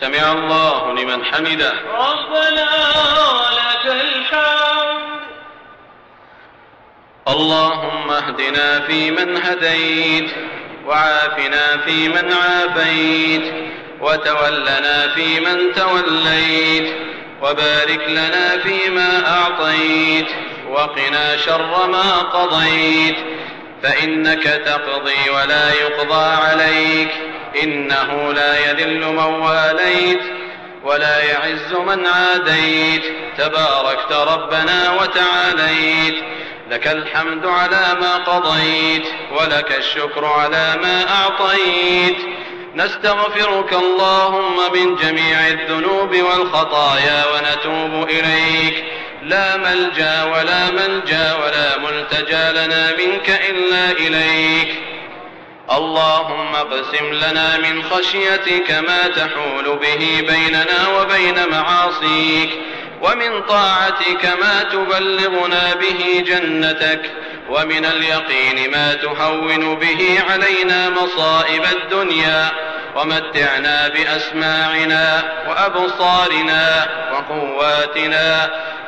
سمع الله لمن حمده. ربنا ولك الحمد. اللهم اهدنا فيمن هديت وعافنا فيمن عافيت وتولنا فيمن توليت وبارك لنا فيما أعطيت وقنا شر ما قضيت فإنك تقضي ولا يقضى عليك إنه لا يذل من واليت ولا يعز من عاديت. تباركت ربنا وتعاليت. لك الحمد على ما قضيت ولك الشكر على ما أعطيت. نستغفرك اللهم من جميع الذنوب والخطايا ونتوب إليك. لا ملجأ ولا ملجا ولا ملتجأ لنا منك إلا إليك. اللهم اقسم لنا من خشيتك ما تحول به بيننا وبين معاصيك ومن طاعتك ما تبلغنا به جنتك ومن اليقين ما تهون به علينا مصائب الدنيا. ومتعنا بأسماعنا وأبصارنا وقواتنا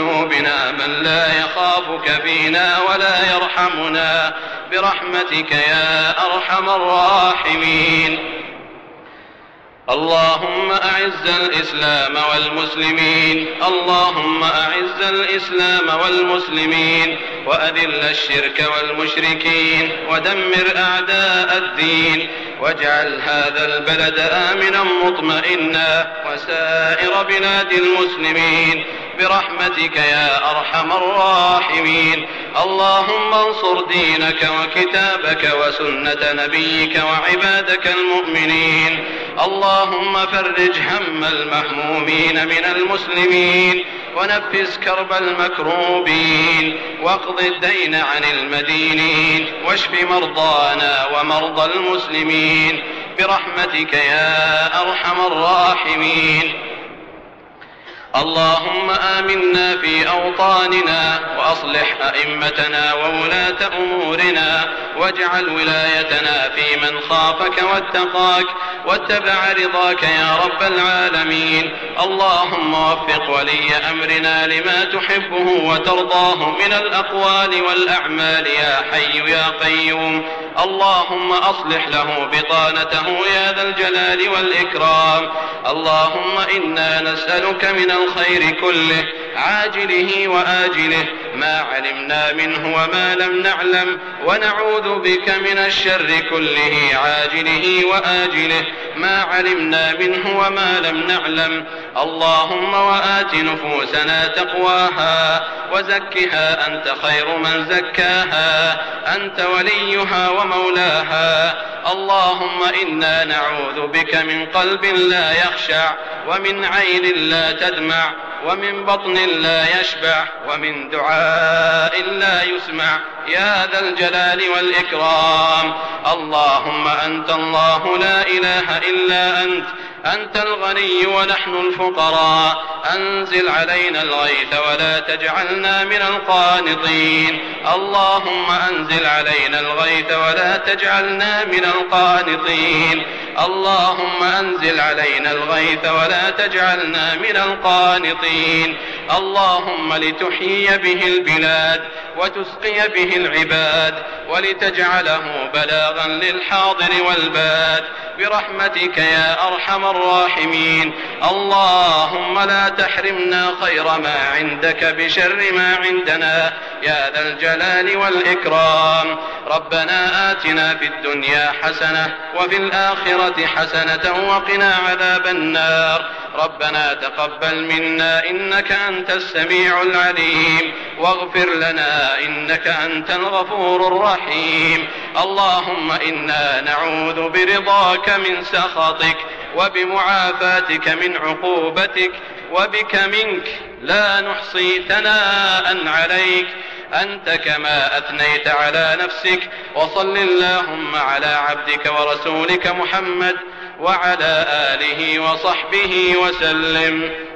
من لا يخافك فينا ولا يرحمنا. برحمتك يا أرحم الراحمين. اللهم أعز الإسلام والمسلمين. اللهم أعز الإسلام والمسلمين. وأذل الشرك والمشركين. ودمر أعداء الدين. واجعل هذا البلد آمنا مطمئنا. وسائر بلاد المسلمين. برحمتك يا أرحم الراحمين. اللهم انصر دينك وكتابك وسنة نبيك وعبادك المؤمنين. اللهم فرج هم المهمومين من المسلمين. ونفس كرب المكروبين. واقض الدين عن المدينين. واشف مرضانا ومرضى المسلمين. برحمتك يا أرحم الراحمين. اللهم آمنا في أوطاننا وأصلح أئمتنا وولاة أمورنا واجعل ولايتنا في من خافك واتقاك واتبع رضاك يا رب العالمين. اللهم وفق ولي أمرنا لما تحبه وترضاه من الأقوال والأعمال يا حي يا قيوم. اللهم أصلح له بطانته يا ذا الجلال والإكرام. اللهم إنا نسألك من الخير كله عاجله وآجله. ما علمنا منه وما لم نعلم ونعوذ بك من الشر كله عاجله وآجله. ما علمنا منه وما لم نعلم. اللهم وآت نفوسنا تقواها وزكها أنت خير من زكاها. أنت وليها ومولاها. اللهم إنا نعوذ بك من قلب لا يخشع ومن عين لا تدمع ومن بطن لا يشبع ومن دعاء لا يسمع. يا ذا الجلال والإكرام. اللهم أنت الله لا إله إلا أنت. أنت الغني ونحن الفقراء. أنزل علينا الغيث ولا تجعلنا من القانطين. اللهم أنزل علينا الغيث ولا تجعلنا من القانطين. اللهم أنزل علينا الغيث ولا تجعلنا من القانطين. اللهم لتحيي به البلاد وتسقي به العباد ولتجعله بلاغا للحاضر والباد. برحمتك يا أرحم الراحمين. اللهم لا تحرمنا خير ما عندك بشر ما عندنا. يا ذا الجلال والإكرام. ربنا آتنا في الدنيا حسنة وفي الآخرة حسنة وقنا عذاب النار. ربنا تقبل منا إنك أنت السميع العليم. واغفر لنا إنك أنت الغفور الرحيم. اللهم إنا نعوذ برضاك من سخطك وبمعافاتك من عقوبتك وبك منك. لا نحصي ثناء عليك. أنت كما أثنيت على نفسك وصل اللهم على عبدك ورسولك محمد وعلى آله وصحبه وسلم.